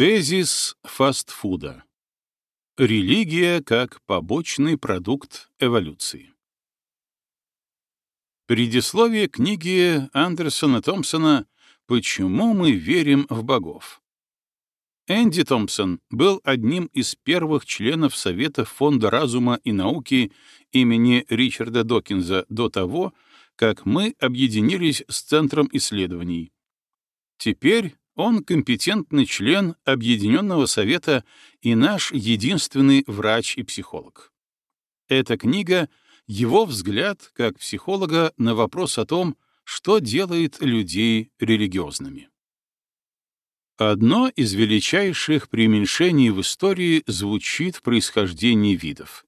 Тезис фастфуда. Религия как побочный продукт эволюции. Предисловие книги Андерсона Томпсона «Почему мы верим в богов». Энди Томпсон был одним из первых членов Совета Фонда разума и науки имени Ричарда Докинза до того, как мы объединились с Центром исследований. Теперь он компетентный член Объединенного Совета и наш единственный врач и психолог. Эта книга — его взгляд как психолога на вопрос о том, что делает людей религиозными. Одно из величайших преуменьшений в истории звучит в происхождении видов,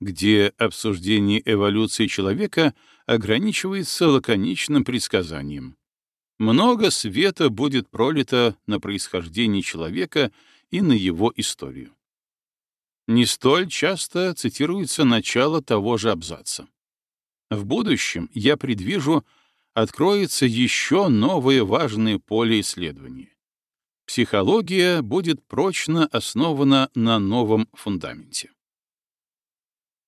где обсуждение эволюции человека ограничивается лаконичным предсказанием. Много света будет пролито на происхождение человека и на его историю. Не столь часто цитируется начало того же абзаца. В будущем, я предвижу, откроется еще новое важное поле исследования. Психология будет прочно основана на новом фундаменте.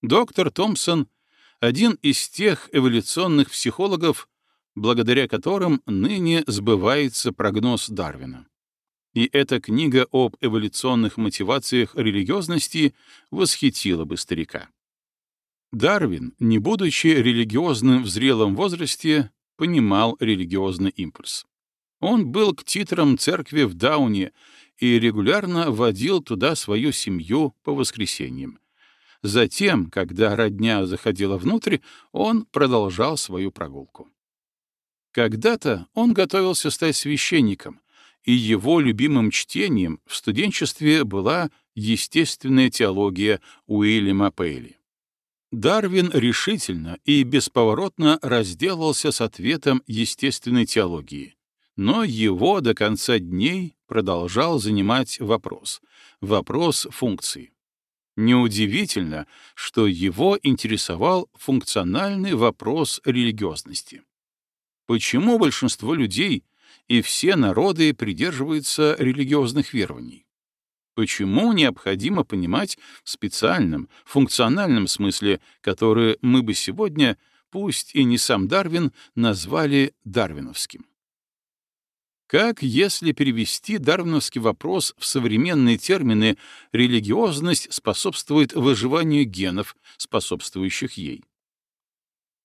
Доктор Томпсон — один из тех эволюционных психологов, благодаря которым ныне сбывается прогноз Дарвина. И эта книга об эволюционных мотивациях религиозности восхитила бы старика. Дарвин, не будучи религиозным в зрелом возрасте, понимал религиозный импульс. Он был к титрам церкви в Дауне и регулярно водил туда свою семью по воскресеньям. Затем, когда родня заходила внутрь, он продолжал свою прогулку. Когда-то он готовился стать священником, и его любимым чтением в студенчестве была естественная теология Уильяма Пейли. Дарвин решительно и бесповоротно разделался с ответом естественной теологии, но его до конца дней продолжал занимать вопрос — вопрос функции. Неудивительно, что его интересовал функциональный вопрос религиозности. Почему большинство людей и все народы придерживаются религиозных верований? Почему необходимо понимать в специальном, функциональном смысле, который мы бы сегодня, пусть и не сам Дарвин, назвали дарвиновским? Как если перевести дарвиновский вопрос в современные термины «религиозность способствует выживанию генов, способствующих ей»?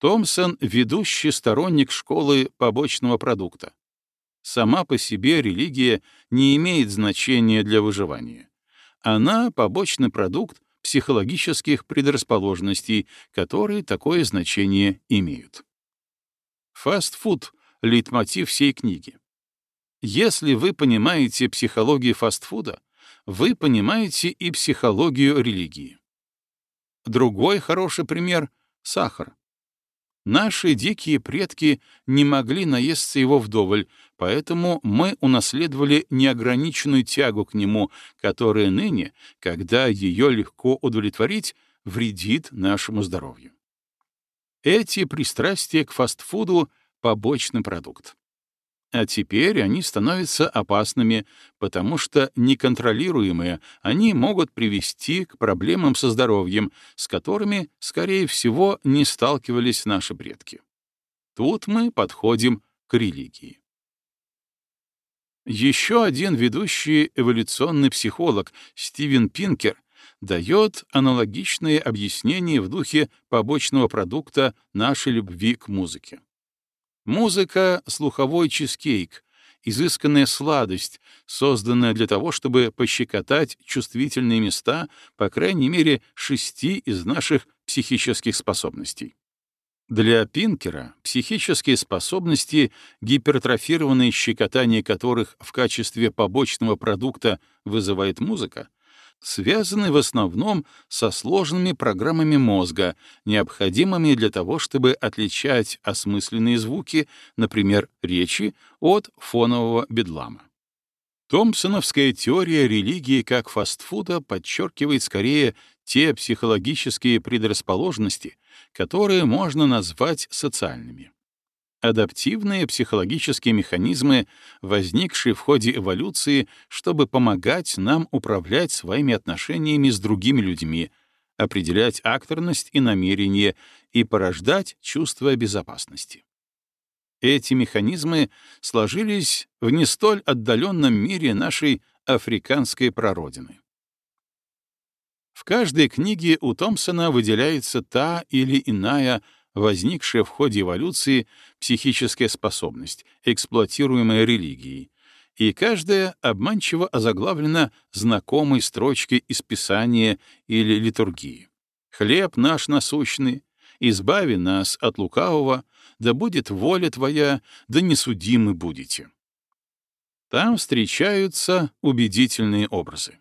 Томпсон — ведущий сторонник школы побочного продукта. Сама по себе религия не имеет значения для выживания. Она — побочный продукт психологических предрасположенностей, которые такое значение имеют. Фастфуд — лейтмотив всей книги. Если вы понимаете психологию фастфуда, вы понимаете и психологию религии. Другой хороший пример — сахар. Наши дикие предки не могли наесться его вдоволь, поэтому мы унаследовали неограниченную тягу к нему, которая ныне, когда ее легко удовлетворить, вредит нашему здоровью. Эти пристрастия к фастфуду — побочный продукт. А теперь они становятся опасными, потому что неконтролируемые они могут привести к проблемам со здоровьем, с которыми, скорее всего, не сталкивались наши предки. Тут мы подходим к религии. Еще один ведущий эволюционный психолог Стивен Пинкер дает аналогичные объяснения в духе побочного продукта нашей любви к музыке. Музыка — слуховой чизкейк, изысканная сладость, созданная для того, чтобы пощекотать чувствительные места, по крайней мере, шести из наших психических способностей. Для Пинкера психические способности, гипертрофированное щекотание которых в качестве побочного продукта вызывает музыка, связаны в основном со сложными программами мозга, необходимыми для того, чтобы отличать осмысленные звуки, например, речи, от фонового бедлама. Томпсоновская теория религии как фастфуда подчеркивает скорее те психологические предрасположенности, которые можно назвать социальными. Адаптивные психологические механизмы, возникшие в ходе эволюции, чтобы помогать нам управлять своими отношениями с другими людьми, определять акторность и намерение и порождать чувство безопасности. Эти механизмы сложились в не столь отдаленном мире нашей африканской прародины. В каждой книге у Томпсона выделяется та или иная возникшая в ходе эволюции психическая способность, эксплуатируемая религией, и каждая обманчиво озаглавлена знакомой строчкой из Писания или литургии. «Хлеб наш насущный, избави нас от лукавого, да будет воля Твоя, да не судимы будете». Там встречаются убедительные образы.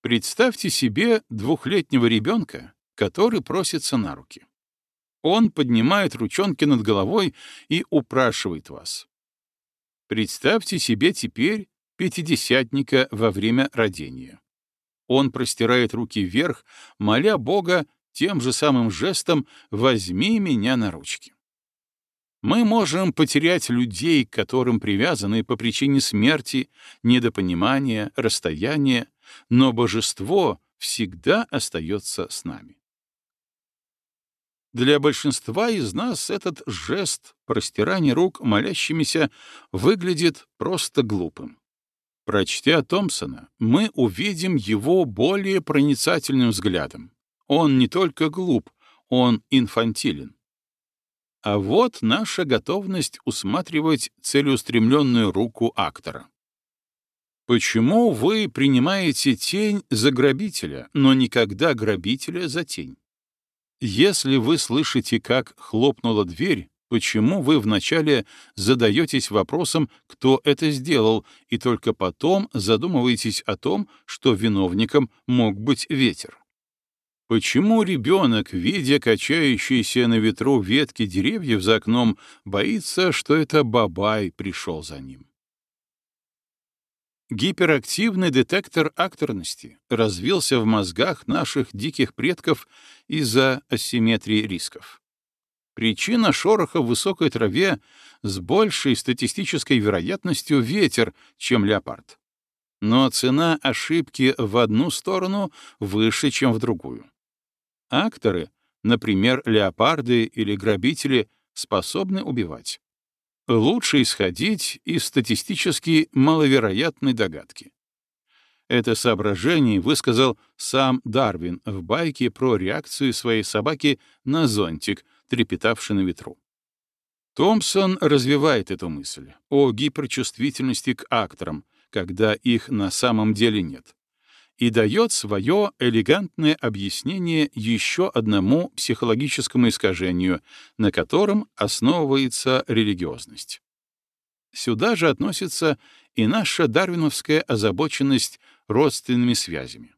Представьте себе двухлетнего ребенка, который просится на руки. Он поднимает ручонки над головой и упрашивает вас. Представьте себе теперь пятидесятника во время родения. Он простирает руки вверх, моля Бога тем же самым жестом «возьми меня на ручки». Мы можем потерять людей, к которым привязаны по причине смерти, недопонимания, расстояния, но божество всегда остается с нами. Для большинства из нас этот жест простирания рук молящимися выглядит просто глупым. Прочтя Томпсона, мы увидим его более проницательным взглядом. Он не только глуп, он инфантилен. А вот наша готовность усматривать целеустремленную руку актора. Почему вы принимаете тень за грабителя, но никогда грабителя за тень? Если вы слышите, как хлопнула дверь, почему вы вначале задаетесь вопросом, кто это сделал, и только потом задумываетесь о том, что виновником мог быть ветер? Почему ребенок, видя качающиеся на ветру ветки деревьев за окном, боится, что это бабай пришел за ним? Гиперактивный детектор акторности развился в мозгах наших диких предков из-за асимметрии рисков. Причина шороха в высокой траве с большей статистической вероятностью ветер, чем леопард. Но цена ошибки в одну сторону выше, чем в другую. Акторы, например, леопарды или грабители, способны убивать лучше исходить из статистически маловероятной догадки. Это соображение высказал сам Дарвин в байке про реакцию своей собаки на зонтик, трепетавший на ветру. Томпсон развивает эту мысль о гиперчувствительности к акторам, когда их на самом деле нет и дает свое элегантное объяснение еще одному психологическому искажению, на котором основывается религиозность. Сюда же относится и наша дарвиновская озабоченность родственными связями.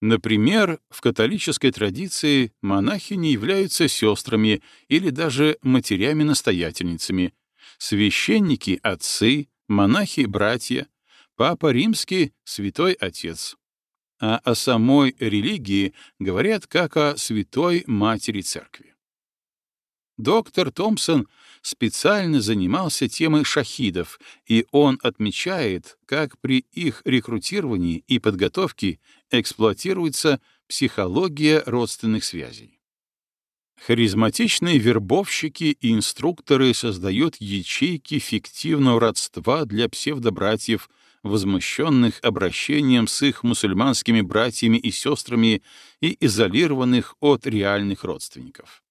Например, в католической традиции монахи не являются сестрами или даже матерями-настоятельницами, священники — отцы, монахи — братья, папа римский — святой отец а о самой религии говорят как о святой матери церкви. Доктор Томпсон специально занимался темой шахидов, и он отмечает, как при их рекрутировании и подготовке эксплуатируется психология родственных связей. Харизматичные вербовщики и инструкторы создают ячейки фиктивного родства для псевдобратьев возмущенных обращением с их мусульманскими братьями и сестрами и изолированных от реальных родственников.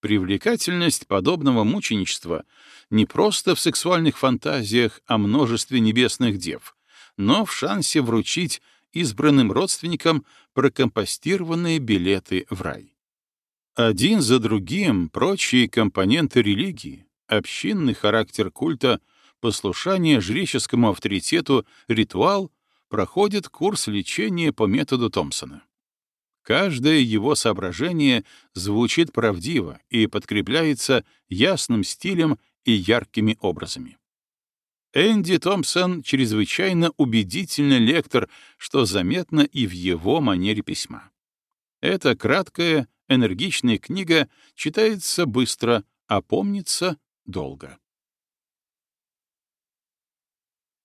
Привлекательность подобного мученичества не просто в сексуальных фантазиях о множестве небесных дев, но в шансе вручить избранным родственникам прокомпостированные билеты в рай. Один за другим прочие компоненты религии, общинный характер культа — послушание жреческому авторитету ритуал проходит курс лечения по методу Томпсона. Каждое его соображение звучит правдиво и подкрепляется ясным стилем и яркими образами. Энди Томпсон чрезвычайно убедительный лектор, что заметно и в его манере письма. Эта краткая, энергичная книга читается быстро, а помнится долго.